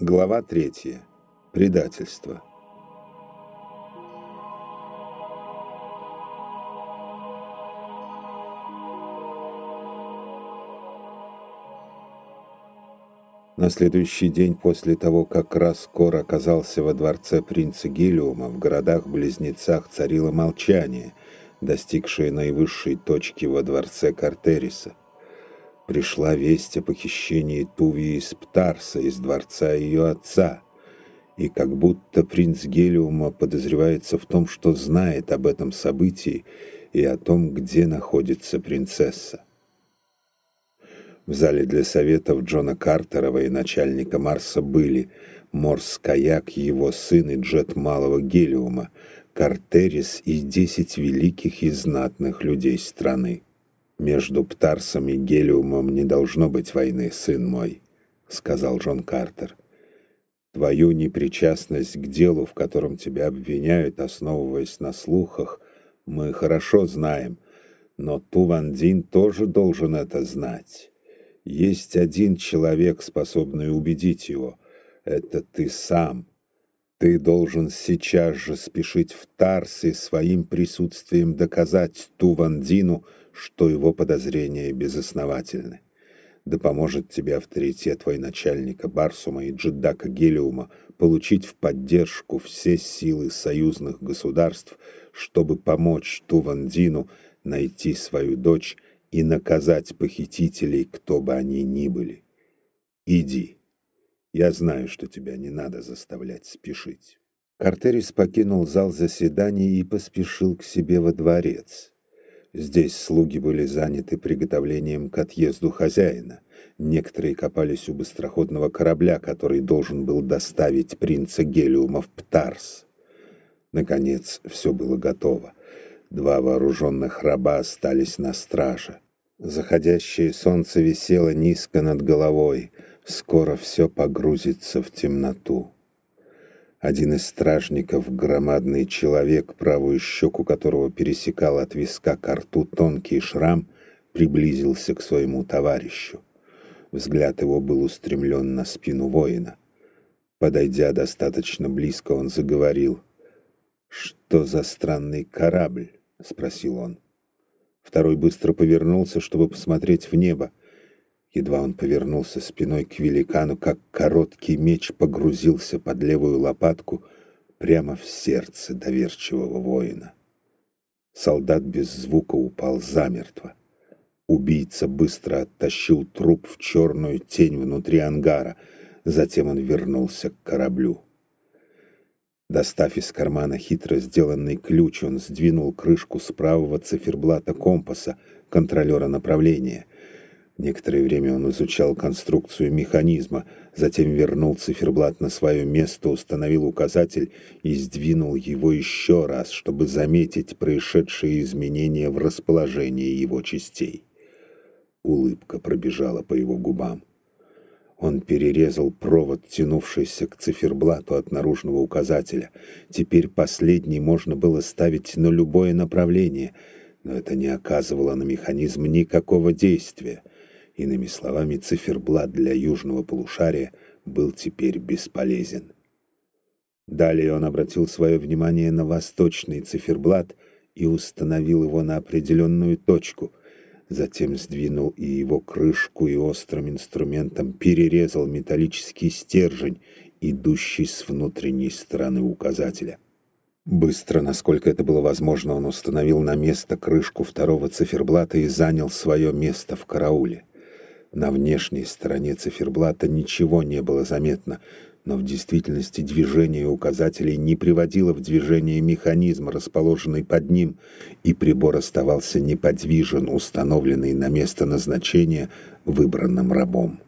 Глава третья. Предательство. На следующий день после того, как Раскор оказался во дворце принца Гелиума, в городах-близнецах царило молчание, достигшее наивысшей точки во дворце Картериса пришла весть о похищении Тувии из Птарса, из дворца ее отца, и как будто принц Гелиума подозревается в том, что знает об этом событии и о том, где находится принцесса. В зале для советов Джона Картерова и начальника Марса были Морс Каяк, его сын и Джет Малого Гелиума, Картерис и десять великих и знатных людей страны. «Между Птарсом и Гелиумом не должно быть войны, сын мой», — сказал Джон Картер. «Твою непричастность к делу, в котором тебя обвиняют, основываясь на слухах, мы хорошо знаем, но Тувандин тоже должен это знать. Есть один человек, способный убедить его. Это ты сам. Ты должен сейчас же спешить в Тарс и своим присутствием доказать Тувандину, что его подозрения безосновательны. Да поможет тебе авторитет твой начальника Барсума и Джедака Гелиума получить в поддержку все силы союзных государств, чтобы помочь Тувандину найти свою дочь и наказать похитителей, кто бы они ни были. Иди. Я знаю, что тебя не надо заставлять спешить. Картерис покинул зал заседаний и поспешил к себе во дворец. Здесь слуги были заняты приготовлением к отъезду хозяина. Некоторые копались у быстроходного корабля, который должен был доставить принца Гелиума в Птарс. Наконец, все было готово. Два вооруженных раба остались на страже. Заходящее солнце висело низко над головой. Скоро все погрузится в темноту. Один из стражников, громадный человек, правую щеку которого пересекал от виска к рту тонкий шрам, приблизился к своему товарищу. Взгляд его был устремлен на спину воина. Подойдя достаточно близко, он заговорил. «Что за странный корабль?» — спросил он. Второй быстро повернулся, чтобы посмотреть в небо. Едва он повернулся спиной к великану, как короткий меч погрузился под левую лопатку прямо в сердце доверчивого воина. Солдат без звука упал замертво. Убийца быстро оттащил труп в черную тень внутри ангара. Затем он вернулся к кораблю. Достав из кармана хитро сделанный ключ, он сдвинул крышку с правого циферблата компаса, контролера направления — Некоторое время он изучал конструкцию механизма, затем вернул циферблат на свое место, установил указатель и сдвинул его еще раз, чтобы заметить происшедшие изменения в расположении его частей. Улыбка пробежала по его губам. Он перерезал провод, тянувшийся к циферблату от наружного указателя. Теперь последний можно было ставить на любое направление, но это не оказывало на механизм никакого действия. Иными словами, циферблат для южного полушария был теперь бесполезен. Далее он обратил свое внимание на восточный циферблат и установил его на определенную точку. Затем сдвинул и его крышку и острым инструментом перерезал металлический стержень, идущий с внутренней стороны указателя. Быстро, насколько это было возможно, он установил на место крышку второго циферблата и занял свое место в карауле. На внешней стороне циферблата ничего не было заметно, но в действительности движение указателей не приводило в движение механизм, расположенный под ним, и прибор оставался неподвижен, установленный на место назначения выбранным рабом.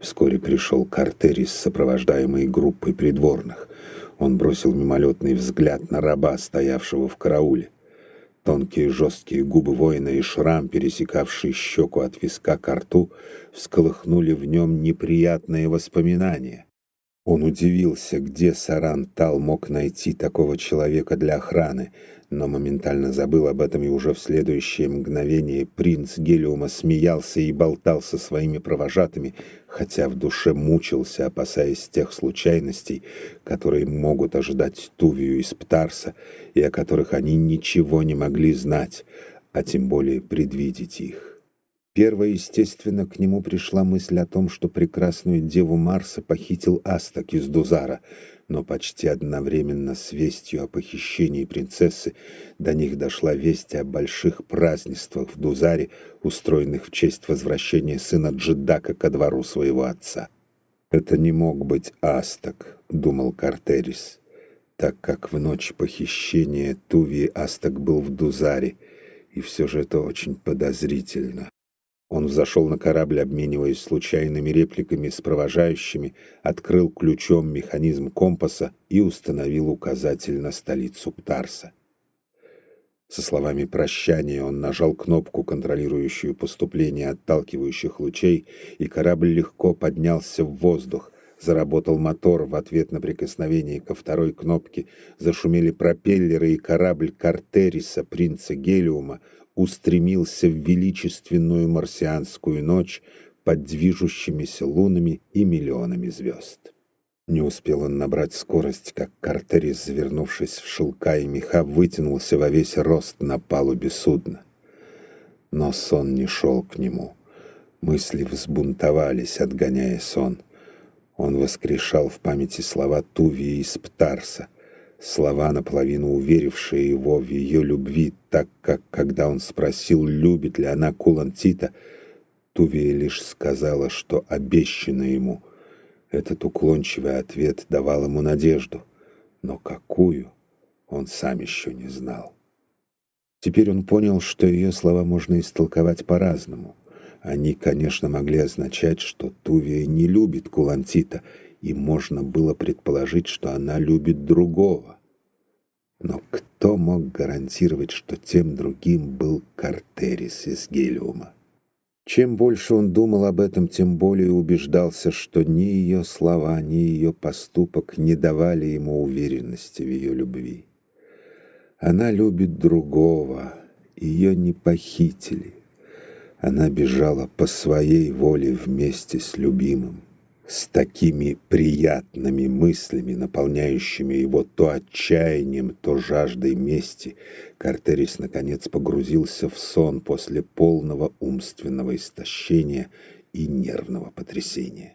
Вскоре пришел Картерис, сопровождаемый группой придворных. Он бросил мимолетный взгляд на раба, стоявшего в карауле. Тонкие жесткие губы воина и шрам, пересекавший щеку от виска к рту, всколыхнули в нем неприятные воспоминания. Он удивился, где Саран-Тал мог найти такого человека для охраны, но моментально забыл об этом, и уже в следующее мгновение принц Гелиума смеялся и болтал со своими провожатыми, хотя в душе мучился, опасаясь тех случайностей, которые могут ожидать Тувию из Птарса, и о которых они ничего не могли знать, а тем более предвидеть их. Первая, естественно, к нему пришла мысль о том, что прекрасную деву Марса похитил Астак из Дузара, но почти одновременно с вестью о похищении принцессы до них дошла весть о больших празднествах в Дузаре, устроенных в честь возвращения сына Джедака ко двору своего отца. «Это не мог быть Астак», — думал Картерис, так как в ночь похищения Туви Астак был в Дузаре, и все же это очень подозрительно. Он взошел на корабль, обмениваясь случайными репликами с провожающими, открыл ключом механизм компаса и установил указатель на столицу Птарса. Со словами прощания он нажал кнопку, контролирующую поступление отталкивающих лучей, и корабль легко поднялся в воздух. Заработал мотор в ответ на прикосновение ко второй кнопке, зашумели пропеллеры, и корабль Картериса, принца Гелиума, устремился в величественную марсианскую ночь под движущимися лунами и миллионами звезд. Не успел он набрать скорость, как Картерис, завернувшись в шелка и меха, вытянулся во весь рост на палубе судна. Но сон не шел к нему. Мысли взбунтовались, отгоняя сон. Он воскрешал в памяти слова Тувии из Птарса — слова, наполовину уверившие его в ее любви, так как, когда он спросил, любит ли она Кулантита, Тувия лишь сказала, что обещано ему. Этот уклончивый ответ давал ему надежду, но какую, он сам еще не знал. Теперь он понял, что ее слова можно истолковать по-разному. Они, конечно, могли означать, что Тувия не любит Кулантита — и можно было предположить, что она любит другого. Но кто мог гарантировать, что тем другим был Картерис из Гелиума? Чем больше он думал об этом, тем более убеждался, что ни ее слова, ни ее поступок не давали ему уверенности в ее любви. Она любит другого, ее не похитили. Она бежала по своей воле вместе с любимым с такими приятными мыслями, наполняющими его то отчаянием, то жаждой мести, Картерис наконец погрузился в сон после полного умственного истощения и нервного потрясения.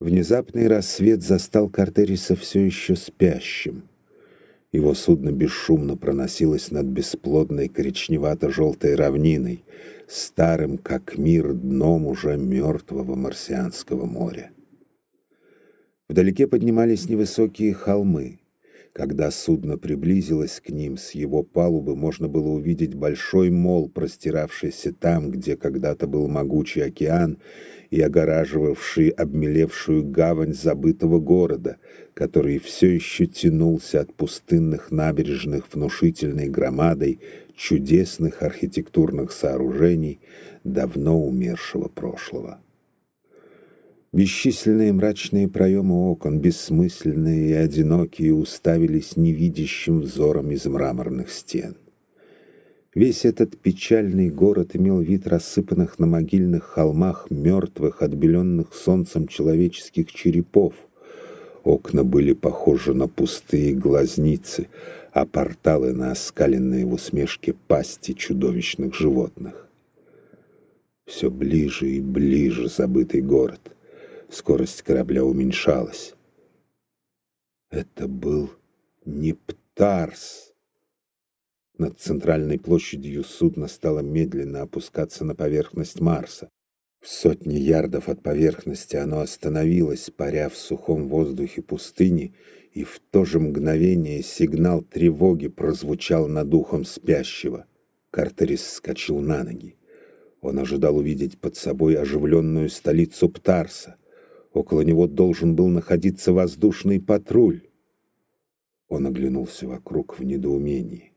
Внезапный рассвет застал Картериса все еще спящим. Его судно бесшумно проносилось над бесплодной коричневато-желтой равниной — старым как мир дном уже мертвого марсианского моря. Вдалеке поднимались невысокие холмы. Когда судно приблизилось к ним, с его палубы можно было увидеть большой мол, простиравшийся там, где когда-то был могучий океан, и огораживавший обмелевшую гавань забытого города, который все еще тянулся от пустынных набережных внушительной громадой чудесных архитектурных сооружений давно умершего прошлого. Бесчисленные мрачные проемы окон, бессмысленные и одинокие, уставились невидящим взором из мраморных стен. Весь этот печальный город имел вид рассыпанных на могильных холмах мертвых, отбеленных солнцем человеческих черепов. Окна были похожи на пустые глазницы, а порталы на оскаленные в усмешке пасти чудовищных животных. Все ближе и ближе забытый город. Скорость корабля уменьшалась. Это был Нептарс. Над центральной площадью судно стало медленно опускаться на поверхность Марса. В сотни ярдов от поверхности оно остановилось, паря в сухом воздухе пустыни, и в то же мгновение сигнал тревоги прозвучал над ухом спящего. Картерис вскочил на ноги. Он ожидал увидеть под собой оживленную столицу Птарса. Около него должен был находиться воздушный патруль. Он оглянулся вокруг в недоумении.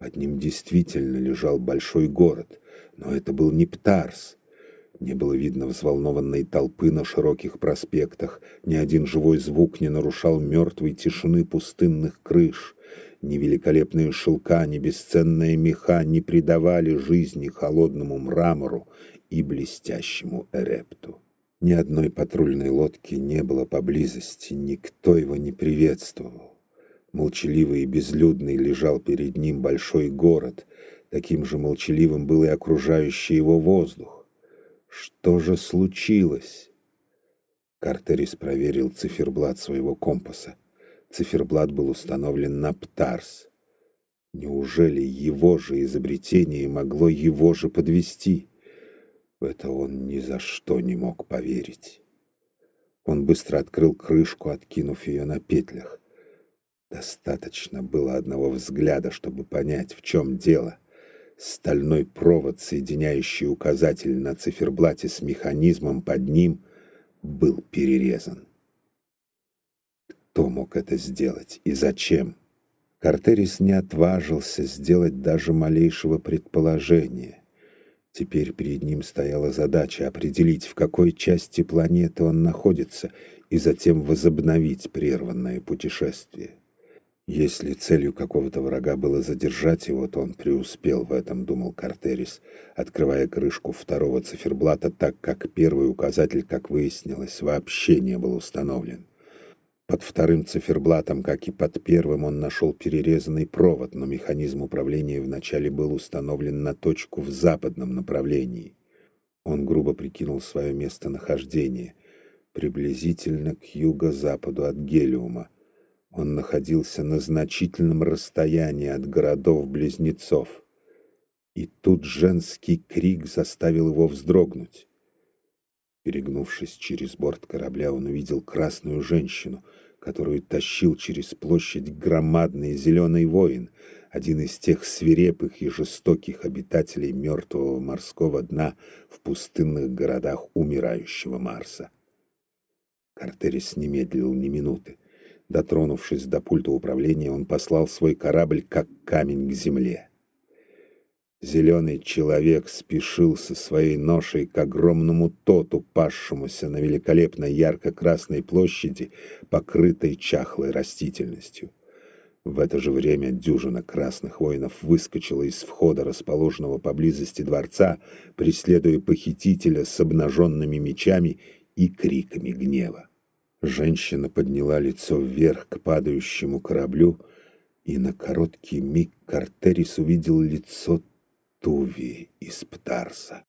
Под ним действительно лежал большой город, но это был не Птарс. Не было видно взволнованной толпы на широких проспектах, ни один живой звук не нарушал мертвой тишины пустынных крыш. Ни великолепные шелка, ни бесценная меха не придавали жизни холодному мрамору и блестящему эрепту. Ни одной патрульной лодки не было поблизости, никто его не приветствовал. Молчаливый и безлюдный лежал перед ним большой город, таким же молчаливым был и окружающий его воздух. Что же случилось? Картерис проверил циферблат своего компаса. Циферблат был установлен на Птарс. Неужели его же изобретение могло его же подвести? В это он ни за что не мог поверить. Он быстро открыл крышку, откинув ее на петлях. Достаточно было одного взгляда, чтобы понять, в чем дело — Стальной провод, соединяющий указатель на циферблате с механизмом под ним, был перерезан. Кто мог это сделать и зачем? Картерис не отважился сделать даже малейшего предположения. Теперь перед ним стояла задача определить, в какой части планеты он находится, и затем возобновить прерванное путешествие. Если целью какого-то врага было задержать его, то он преуспел в этом, думал Картерис, открывая крышку второго циферблата, так как первый указатель, как выяснилось, вообще не был установлен. Под вторым циферблатом, как и под первым, он нашел перерезанный провод, но механизм управления вначале был установлен на точку в западном направлении. Он грубо прикинул свое местонахождение, приблизительно к юго-западу от Гелиума, он находился на значительном расстоянии от городов-близнецов. И тут женский крик заставил его вздрогнуть. Перегнувшись через борт корабля, он увидел красную женщину, которую тащил через площадь громадный зеленый воин, один из тех свирепых и жестоких обитателей мертвого морского дна в пустынных городах умирающего Марса. Картерис не медлил ни минуты. Дотронувшись до пульта управления, он послал свой корабль как камень к земле. Зеленый человек спешил со своей ношей к огромному тоту, пасшемуся на великолепной ярко-красной площади, покрытой чахлой растительностью. В это же время дюжина красных воинов выскочила из входа, расположенного поблизости дворца, преследуя похитителя с обнаженными мечами и криками гнева. Женщина подняла лицо вверх к падающему кораблю, и на короткий миг Картерис увидел лицо Туви из Птарса.